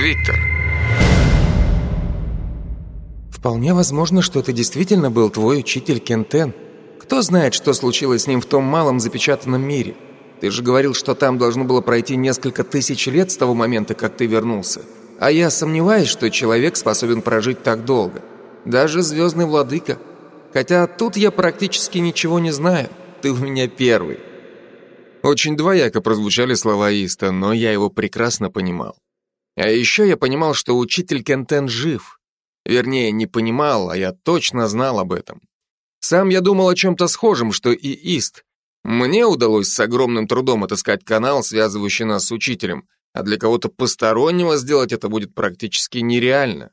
Виктор. Вполне возможно, что это действительно был твой учитель Кентен. Кто знает, что случилось с ним в том малом запечатанном мире? Ты же говорил, что там должно было пройти несколько тысяч лет с того момента, как ты вернулся. А я сомневаюсь, что человек способен прожить так долго. Даже звездный владыка. Хотя тут я практически ничего не знаю. Ты у меня первый. Очень двояко прозвучали слова Иста, но я его прекрасно понимал. А еще я понимал, что учитель Кентен жив. Вернее, не понимал, а я точно знал об этом. Сам я думал о чем-то схожем, что и Ист. Мне удалось с огромным трудом отыскать канал, связывающий нас с учителем, а для кого-то постороннего сделать это будет практически нереально.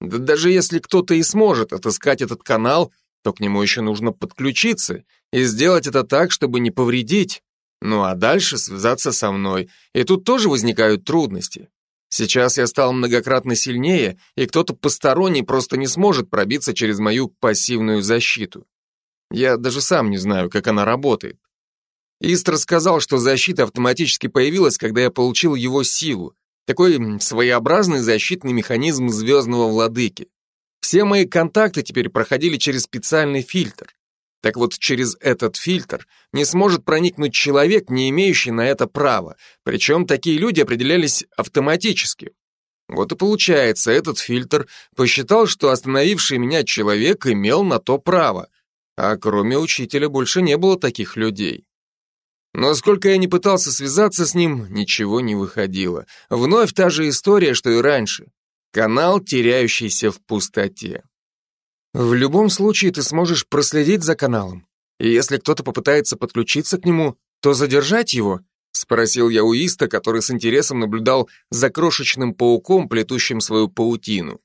Да даже если кто-то и сможет отыскать этот канал, то к нему еще нужно подключиться и сделать это так, чтобы не повредить. Ну а дальше связаться со мной. И тут тоже возникают трудности. Сейчас я стал многократно сильнее, и кто-то посторонний просто не сможет пробиться через мою пассивную защиту. Я даже сам не знаю, как она работает. Истр сказал, что защита автоматически появилась, когда я получил его силу. Такой своеобразный защитный механизм звездного владыки. Все мои контакты теперь проходили через специальный фильтр. Так вот, через этот фильтр не сможет проникнуть человек, не имеющий на это права, причем такие люди определялись автоматически. Вот и получается, этот фильтр посчитал, что остановивший меня человек имел на то право, а кроме учителя больше не было таких людей. Но сколько я не пытался связаться с ним, ничего не выходило. Вновь та же история, что и раньше. Канал, теряющийся в пустоте. В любом случае ты сможешь проследить за каналом. И если кто-то попытается подключиться к нему, то задержать его? Спросил я у Иста, который с интересом наблюдал за крошечным пауком, плетущим свою паутину.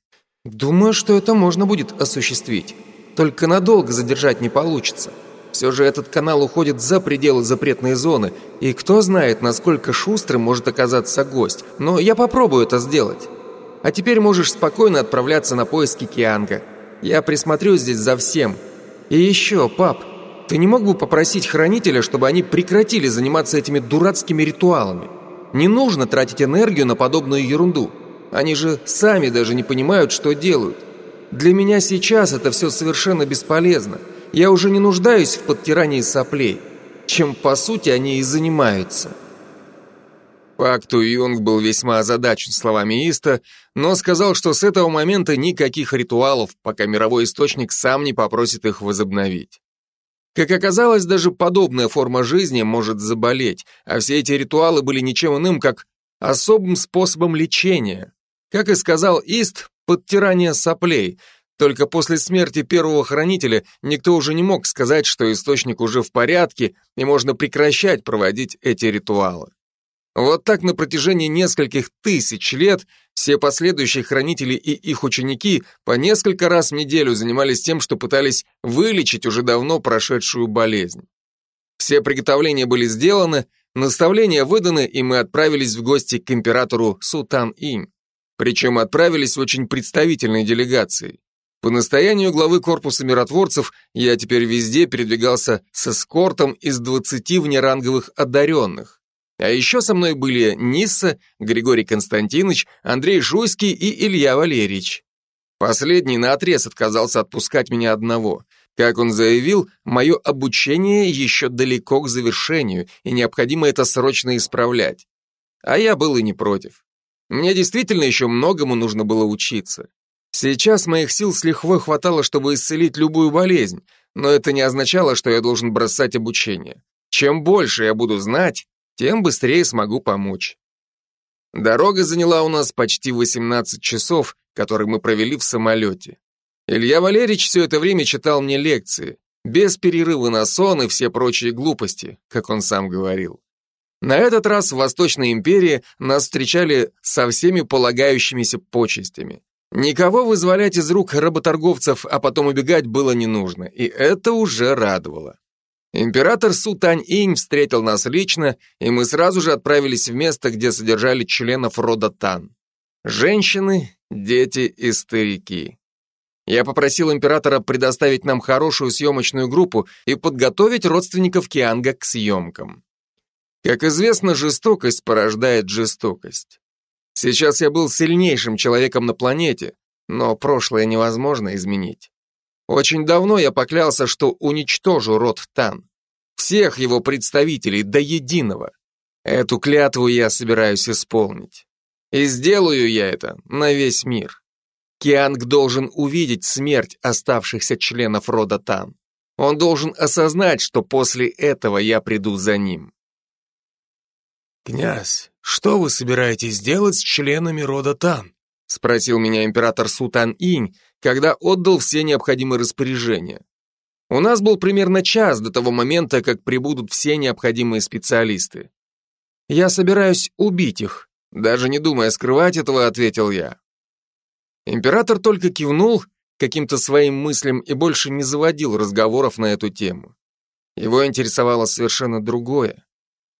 Думаю, что это можно будет осуществить. Только надолго задержать не получится. Все же этот канал уходит за пределы запретной зоны, и кто знает, насколько шустрым может оказаться гость. Но я попробую это сделать. А теперь можешь спокойно отправляться на поиски Кианга. Я присмотрю здесь за всем. И еще, пап, ты не мог бы попросить хранителя, чтобы они прекратили заниматься этими дурацкими ритуалами? Не нужно тратить энергию на подобную ерунду. Они же сами даже не понимают, что делают. Для меня сейчас это все совершенно бесполезно. Я уже не нуждаюсь в подтирании соплей, чем по сути они и занимаются. Пак Юнг был весьма озадачен словами Иста, но сказал, что с этого момента никаких ритуалов, пока мировой источник сам не попросит их возобновить. Как оказалось, даже подобная форма жизни может заболеть, а все эти ритуалы были ничем иным, как особым способом лечения. Как и сказал Ист, подтирание соплей. Только после смерти первого хранителя никто уже не мог сказать, что источник уже в порядке и можно прекращать проводить эти ритуалы. Вот так на протяжении нескольких тысяч лет все последующие хранители и их ученики по несколько раз в неделю занимались тем, что пытались вылечить уже давно прошедшую болезнь. Все приготовления были сделаны, наставления выданы, и мы отправились в гости к императору Сутан-Инь. Причем отправились очень представительной делегации. По настоянию главы корпуса миротворцев я теперь везде передвигался с эскортом из 20 внеранговых одаренных. А еще со мной были Нисса, Григорий Константинович, Андрей Жуйский и Илья Валерьевич. Последний наотрез отказался отпускать меня одного. Как он заявил, мое обучение еще далеко к завершению, и необходимо это срочно исправлять. А я был и не против. Мне действительно еще многому нужно было учиться. Сейчас моих сил с лихвой хватало, чтобы исцелить любую болезнь, но это не означало, что я должен бросать обучение. Чем больше я буду знать, тем быстрее смогу помочь. Дорога заняла у нас почти 18 часов, которые мы провели в самолете. Илья Валерьевич все это время читал мне лекции, без перерыва на сон и все прочие глупости, как он сам говорил. На этот раз в Восточной империи нас встречали со всеми полагающимися почестями. Никого вызволять из рук работорговцев, а потом убегать было не нужно, и это уже радовало. Император Сутань-Инь встретил нас лично, и мы сразу же отправились в место, где содержали членов рода Тан. Женщины, дети и старики. Я попросил императора предоставить нам хорошую съемочную группу и подготовить родственников Кианга к съемкам. Как известно, жестокость порождает жестокость. Сейчас я был сильнейшим человеком на планете, но прошлое невозможно изменить. Очень давно я поклялся, что уничтожу род Тан. Всех его представителей до единого. Эту клятву я собираюсь исполнить. И сделаю я это на весь мир. Кианг должен увидеть смерть оставшихся членов рода Тан. Он должен осознать, что после этого я приду за ним. «Князь, что вы собираетесь делать с членами рода Тан?» Спросил меня император Сутан Инь, когда отдал все необходимые распоряжения. У нас был примерно час до того момента, как прибудут все необходимые специалисты. Я собираюсь убить их, даже не думая скрывать этого, ответил я. Император только кивнул каким-то своим мыслям и больше не заводил разговоров на эту тему. Его интересовало совершенно другое.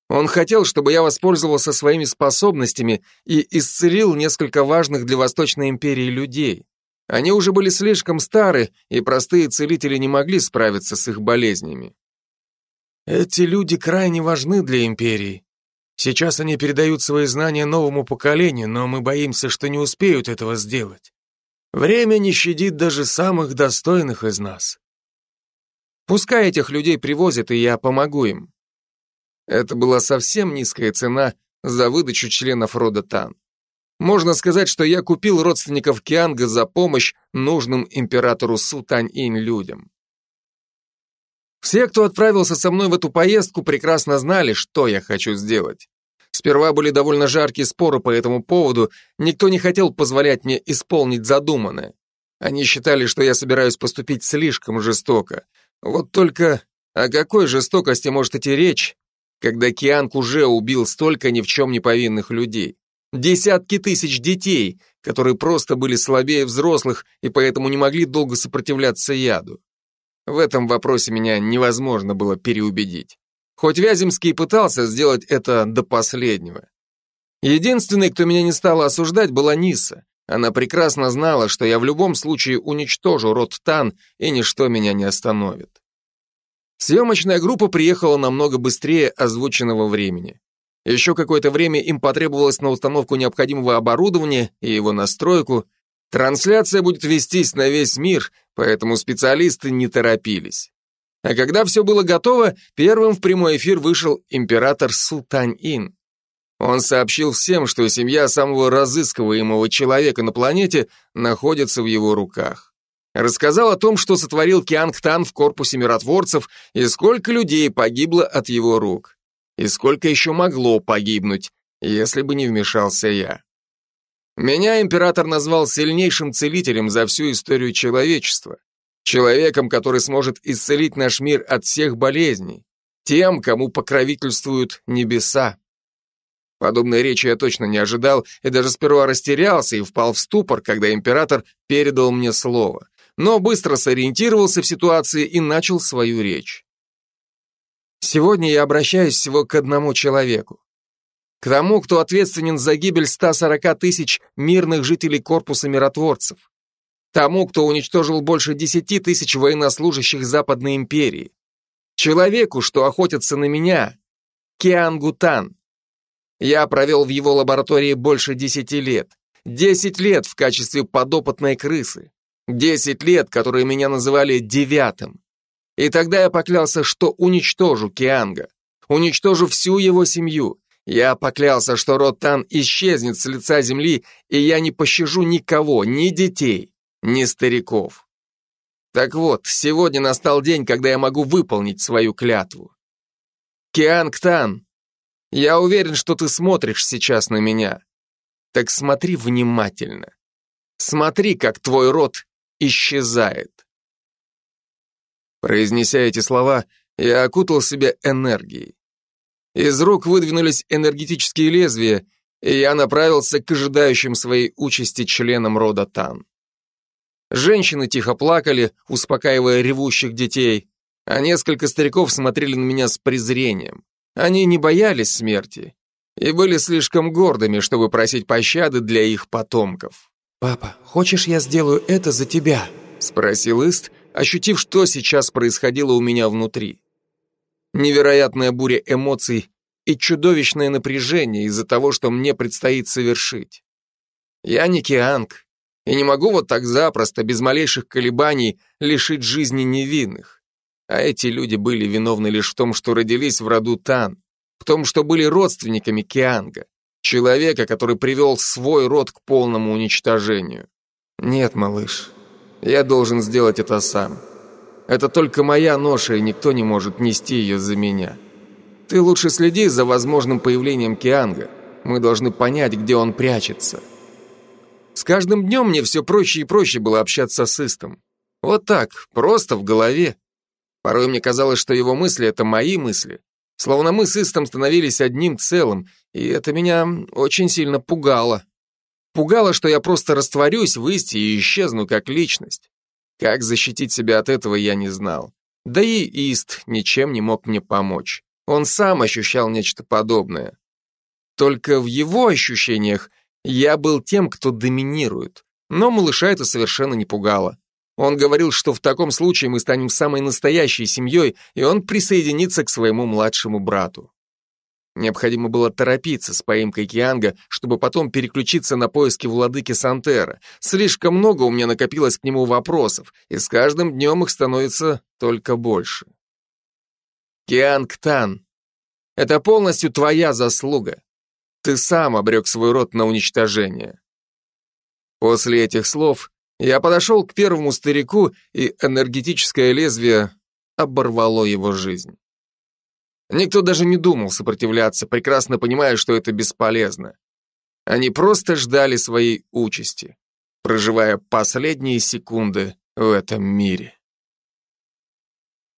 Он хотел, чтобы я воспользовался своими способностями и исцелил несколько важных для Восточной империи людей. Они уже были слишком стары, и простые целители не могли справиться с их болезнями. Эти люди крайне важны для империи. Сейчас они передают свои знания новому поколению, но мы боимся, что не успеют этого сделать. Время не щадит даже самых достойных из нас. Пускай этих людей привозят, и я помогу им. Это была совсем низкая цена за выдачу членов рода Тан. Можно сказать, что я купил родственников Кианга за помощь нужным императору Сутань-Инь людям. Все, кто отправился со мной в эту поездку, прекрасно знали, что я хочу сделать. Сперва были довольно жаркие споры по этому поводу, никто не хотел позволять мне исполнить задуманное. Они считали, что я собираюсь поступить слишком жестоко. Вот только о какой жестокости может идти речь, когда Кианг уже убил столько ни в чем не повинных людей? Десятки тысяч детей, которые просто были слабее взрослых и поэтому не могли долго сопротивляться яду. В этом вопросе меня невозможно было переубедить. Хоть Вяземский пытался сделать это до последнего. Единственной, кто меня не стала осуждать, была Ниса. Она прекрасно знала, что я в любом случае уничтожу род Тан, и ничто меня не остановит. Съемочная группа приехала намного быстрее озвученного времени. Еще какое-то время им потребовалось на установку необходимого оборудования и его настройку. Трансляция будет вестись на весь мир, поэтому специалисты не торопились. А когда все было готово, первым в прямой эфир вышел император Султань-Ин. Он сообщил всем, что семья самого разыскиваемого человека на планете находится в его руках. Рассказал о том, что сотворил Киангтан в корпусе миротворцев и сколько людей погибло от его рук. И сколько еще могло погибнуть, если бы не вмешался я. Меня император назвал сильнейшим целителем за всю историю человечества. Человеком, который сможет исцелить наш мир от всех болезней. Тем, кому покровительствуют небеса. Подобной речи я точно не ожидал и даже сперва растерялся и впал в ступор, когда император передал мне слово. Но быстро сориентировался в ситуации и начал свою речь. Сегодня я обращаюсь всего к одному человеку. К тому, кто ответственен за гибель 140 тысяч мирных жителей корпуса миротворцев. Тому, кто уничтожил больше 10 тысяч военнослужащих Западной империи. Человеку, что охотится на меня. Киангу Тан. Я провел в его лаборатории больше 10 лет. 10 лет в качестве подопытной крысы. 10 лет, которые меня называли девятым. И тогда я поклялся, что уничтожу Кианга, уничтожу всю его семью. Я поклялся, что род Тан исчезнет с лица земли, и я не пощажу никого, ни детей, ни стариков. Так вот, сегодня настал день, когда я могу выполнить свою клятву. Кианг Тан, я уверен, что ты смотришь сейчас на меня. Так смотри внимательно. Смотри, как твой род исчезает. Произнеся эти слова, я окутал себя энергией. Из рук выдвинулись энергетические лезвия, и я направился к ожидающим своей участи членам рода Тан. Женщины тихо плакали, успокаивая ревущих детей, а несколько стариков смотрели на меня с презрением. Они не боялись смерти и были слишком гордыми, чтобы просить пощады для их потомков. «Папа, хочешь, я сделаю это за тебя?» — спросил Ист, ощутив, что сейчас происходило у меня внутри. Невероятная буря эмоций и чудовищное напряжение из-за того, что мне предстоит совершить. Я не Кианг, и не могу вот так запросто, без малейших колебаний, лишить жизни невинных. А эти люди были виновны лишь в том, что родились в роду Тан, в том, что были родственниками Кианга, человека, который привел свой род к полному уничтожению. Нет, малыш, я должен сделать это сам. Это только моя ноша, и никто не может нести ее за меня. Ты лучше следи за возможным появлением Кианга. Мы должны понять, где он прячется. С каждым днем мне все проще и проще было общаться с Истом. Вот так, просто в голове. Порой мне казалось, что его мысли — это мои мысли. Словно мы с Истом становились одним целым, и это меня очень сильно пугало. Пугало, что я просто растворюсь в Исте и исчезну как личность. Как защитить себя от этого, я не знал. Да и Ист ничем не мог мне помочь. Он сам ощущал нечто подобное. Только в его ощущениях я был тем, кто доминирует. Но малыша это совершенно не пугало. Он говорил, что в таком случае мы станем самой настоящей семьей, и он присоединится к своему младшему брату. Необходимо было торопиться с поимкой Кианга, чтобы потом переключиться на поиски владыки Сантера. Слишком много у меня накопилось к нему вопросов, и с каждым днем их становится только больше. Кианг Тан, это полностью твоя заслуга. Ты сам обрек свой род на уничтожение. После этих слов я подошел к первому старику, и энергетическое лезвие оборвало его жизнь. Никто даже не думал сопротивляться, прекрасно понимая, что это бесполезно. Они просто ждали своей участи, проживая последние секунды в этом мире.